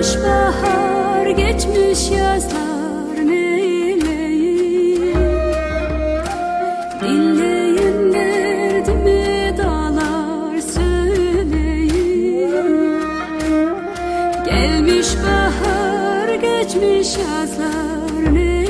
Geçmiş bahar, geçmiş yazlar neyleyim? Dinleyin derdimi dağlar söyleyin Gelmiş bahar, geçmiş yazlar neyleyim?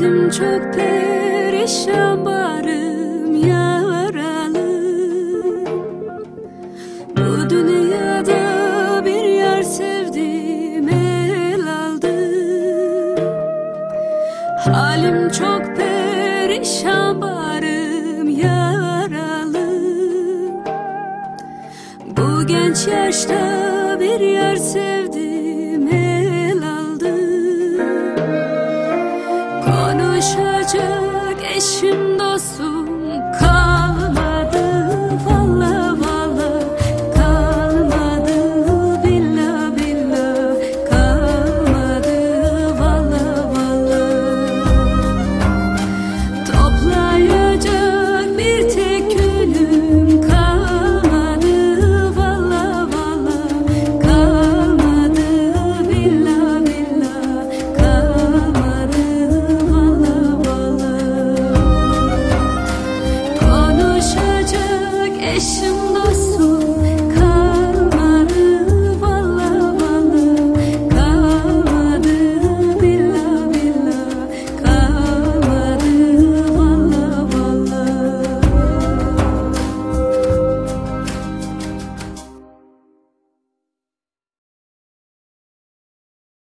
Halim çok perişan barım yaralı Bu dünyada bir yer sevdim el aldım Halim çok perişan barım yaralı. Bu genç yaşta bir yer sevdim. barışacak eşim dostum. yaşımda